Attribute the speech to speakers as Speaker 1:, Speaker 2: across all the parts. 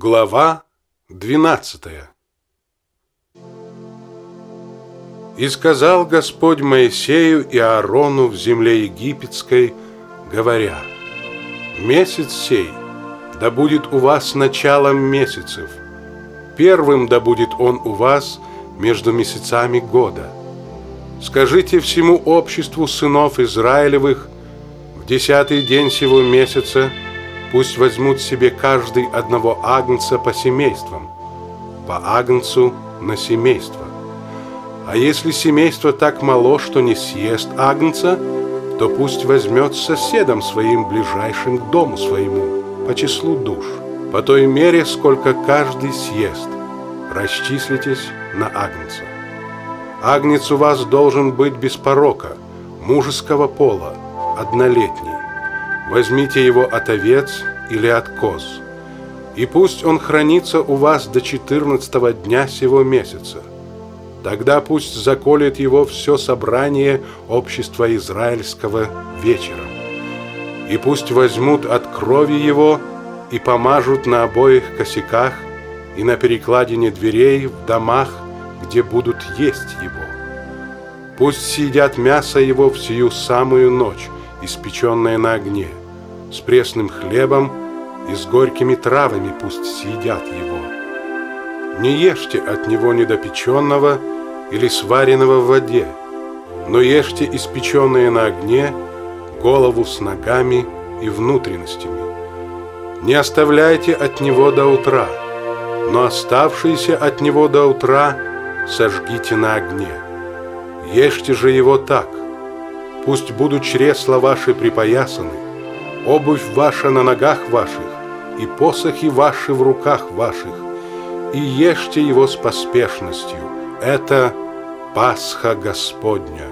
Speaker 1: Глава 12 И сказал Господь Моисею и Аарону в земле египетской, говоря, «Месяц сей да будет у вас началом месяцев, первым да будет он у вас между месяцами года. Скажите всему обществу сынов Израилевых в десятый день сего месяца – Пусть возьмут себе каждый одного агнца по семействам, по агнцу на семейство. А если семейство так мало, что не съест агнца, то пусть возьмет соседом своим ближайшим к дому своему, по числу душ, по той мере, сколько каждый съест. Расчислитесь на агнца. Агнец у вас должен быть без порока, мужеского пола, однолетний. Возьмите его от овец или от коз, и пусть он хранится у вас до четырнадцатого дня сего месяца. Тогда пусть заколет его все собрание общества израильского вечером. И пусть возьмут от крови его и помажут на обоих косяках и на перекладине дверей в домах, где будут есть его. Пусть съедят мясо его в сию самую ночь, испеченное на огне с пресным хлебом и с горькими травами пусть съедят его. Не ешьте от него недопеченного или сваренного в воде, но ешьте испеченное на огне, голову с ногами и внутренностями. Не оставляйте от него до утра, но оставшиеся от него до утра сожгите на огне. Ешьте же его так, пусть будут чресла ваши припоясаны, обувь ваша на ногах ваших, и посохи ваши в руках ваших, и ешьте его с поспешностью. Это Пасха Господня.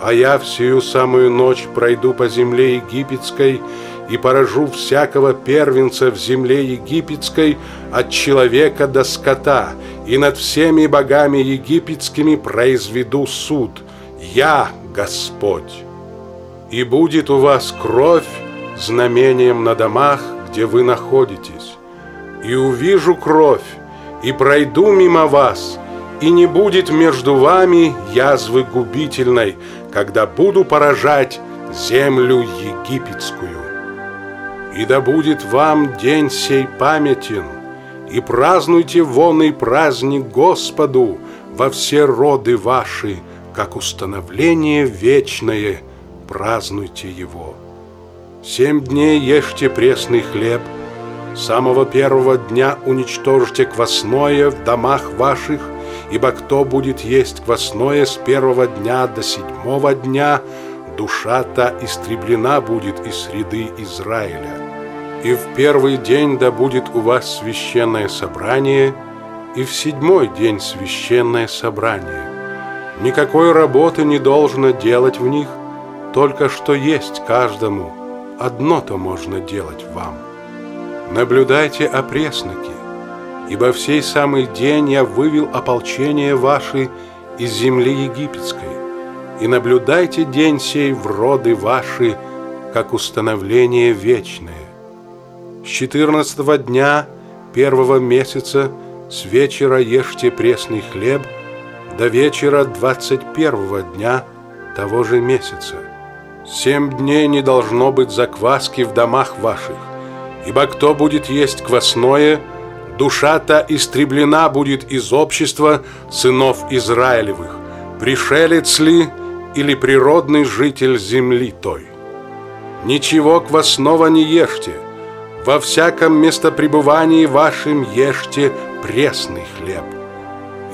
Speaker 1: А я всю самую ночь пройду по земле египетской и поражу всякого первенца в земле египетской от человека до скота, и над всеми богами египетскими произведу суд. Я Господь. И будет у вас кровь знамением на домах, где вы находитесь, и увижу кровь, и пройду мимо вас, и не будет между вами язвы губительной, когда буду поражать землю египетскую. И да будет вам день сей памятен, и празднуйте вонный праздник Господу во все роды ваши, как установление вечное, празднуйте его. Семь дней ешьте пресный хлеб, самого первого дня уничтожьте квасное в домах ваших, ибо кто будет есть квасное с первого дня до седьмого дня, душа та истреблена будет из среды Израиля. И в первый день да будет у вас священное собрание, и в седьмой день священное собрание. Никакой работы не должно делать в них, только что есть каждому – одно-то можно делать вам. Наблюдайте опресноки, ибо в сей самый день я вывел ополчение ваше из земли египетской, и наблюдайте день сей в роды ваши, как установление вечное. С четырнадцатого дня первого месяца с вечера ешьте пресный хлеб до вечера двадцать первого дня того же месяца. Семь дней не должно быть закваски в домах ваших, ибо кто будет есть квасное, душа-то истреблена будет из общества сынов Израилевых, пришелец ли или природный житель земли той. Ничего квасного не ешьте, во всяком местопребывании вашим ешьте пресный хлеб.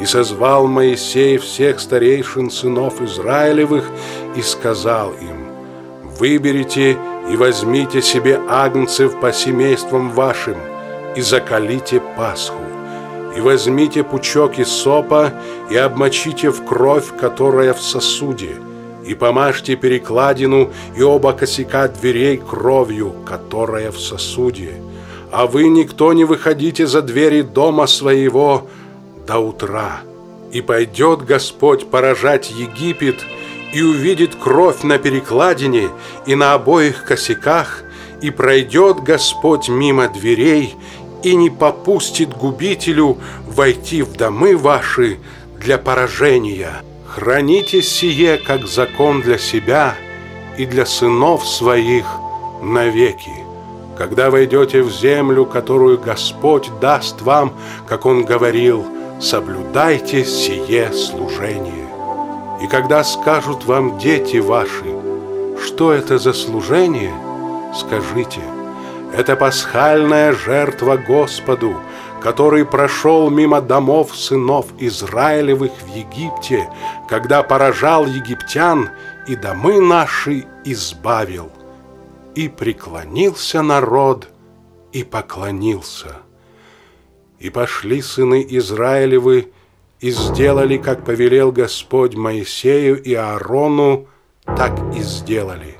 Speaker 1: И созвал Моисей всех старейшин сынов Израилевых и сказал им, Выберите и возьмите себе агнцев по семействам вашим и закалите Пасху. И возьмите пучок из сопа и обмочите в кровь, которая в сосуде, и помажьте перекладину и оба косяка дверей кровью, которая в сосуде. А вы никто не выходите за двери дома своего до утра. И пойдет Господь поражать Египет – и увидит кровь на перекладине и на обоих косяках, и пройдет Господь мимо дверей и не попустит губителю войти в домы ваши для поражения. Храните сие, как закон для себя и для сынов своих навеки. Когда войдете в землю, которую Господь даст вам, как Он говорил, соблюдайте сие служение. И когда скажут вам дети ваши, что это за служение, скажите, это пасхальная жертва Господу, который прошел мимо домов сынов Израилевых в Египте, когда поражал египтян и домы наши избавил. И преклонился народ, и поклонился. И пошли сыны Израилевы, и сделали, как повелел Господь Моисею и Аарону, так и сделали.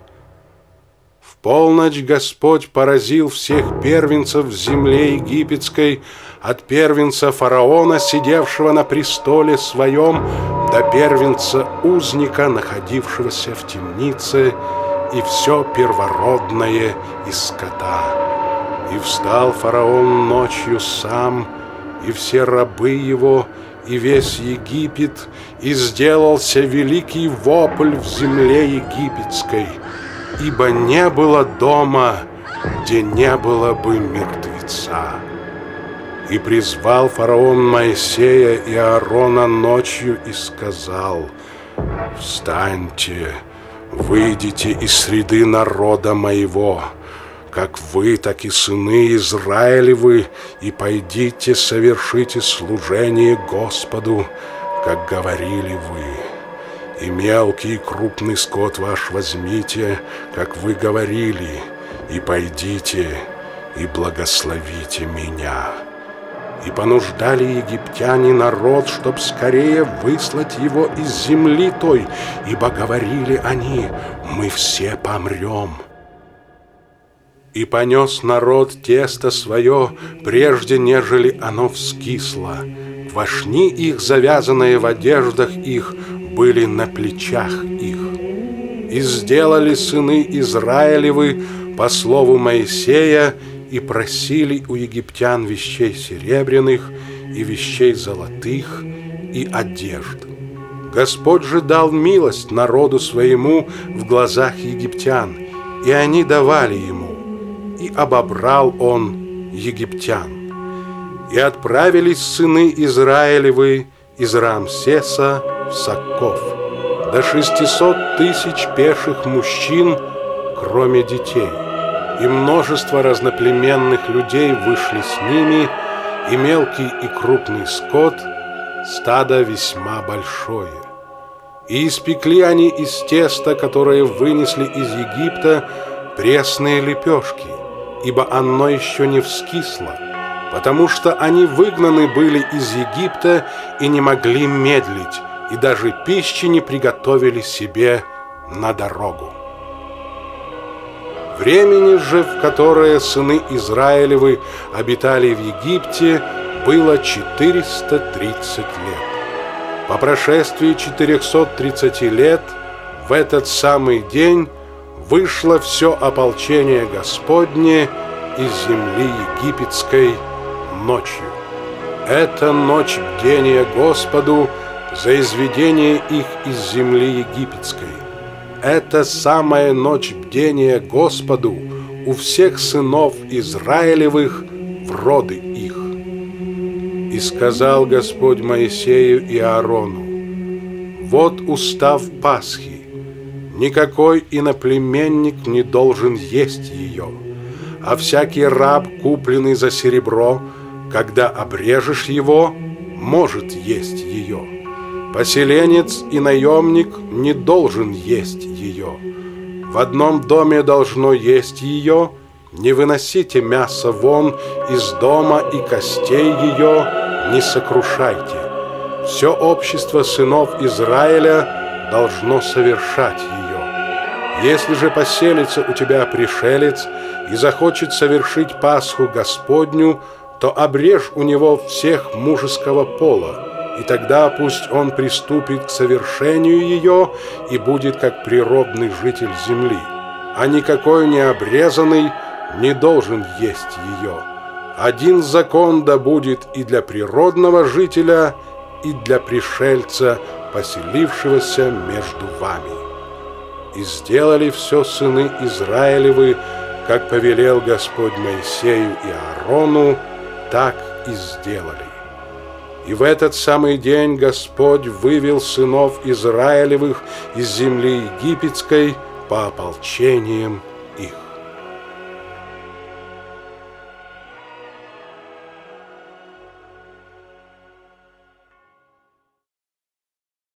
Speaker 1: В полночь Господь поразил всех первенцев в земле египетской, от первенца фараона, сидевшего на престоле своем, до первенца узника, находившегося в темнице, и все первородное из скота. И встал фараон ночью сам, и все рабы его, и весь Египет, и сделался великий вопль в земле египетской, ибо не было дома, где не было бы мертвеца. И призвал фараон Моисея и Аарона ночью и сказал, «Встаньте, выйдите из среды народа моего, как вы, так и сыны Израилевы, и пойдите совершите служение Господу, как говорили вы. И мелкий и крупный скот ваш возьмите, как вы говорили, и пойдите, и благословите меня». И понуждали египтяне народ, чтоб скорее выслать его из земли той, ибо говорили они, мы все помрем. И понес народ тесто свое, прежде нежели оно вскисло. Вошни их, завязанные в одеждах их, были на плечах их. И сделали сыны Израилевы по слову Моисея и просили у египтян вещей серебряных и вещей золотых и одежд. Господь же дал милость народу своему в глазах египтян, и они давали ему, и обобрал он египтян. И отправились сыны Израилевы из Рамсеса в Сакков, до шестисот тысяч пеших мужчин, кроме детей и множество разноплеменных людей вышли с ними, и мелкий и крупный скот, стадо весьма большое. И испекли они из теста, которое вынесли из Египта, пресные лепешки, ибо оно еще не вскисло, потому что они выгнаны были из Египта и не могли медлить, и даже пищи не приготовили себе на дорогу. Времени же, в которое сыны Израилевы обитали в Египте, было 430 лет. По прошествии 430 лет в этот самый день вышло все ополчение Господне из земли египетской ночью. Это ночь бдения Господу за изведение их из земли египетской это самая ночь бдения Господу у всех сынов Израилевых в роды их. И сказал Господь Моисею и Аарону, вот устав Пасхи, никакой иноплеменник не должен есть ее, а всякий раб, купленный за серебро, когда обрежешь его, может есть ее. Поселенец и наемник не должен есть ее. В одном доме должно есть ее, не выносите мясо вон из дома и костей ее не сокрушайте. Все общество сынов Израиля должно совершать ее. Если же поселится у тебя пришелец и захочет совершить Пасху Господню, то обрежь у него всех мужеского пола, и тогда пусть он приступит к совершению ее и будет как природный житель земли, а никакой необрезанный не должен есть ее, один закон да будет и для природного жителя, и для пришельца, поселившегося между вами. И сделали все сыны Израилевы, как повелел Господь Моисею и Аарону, так и сделали. И в этот самый день Господь вывел сынов Израилевых из земли египетской по ополчениям их.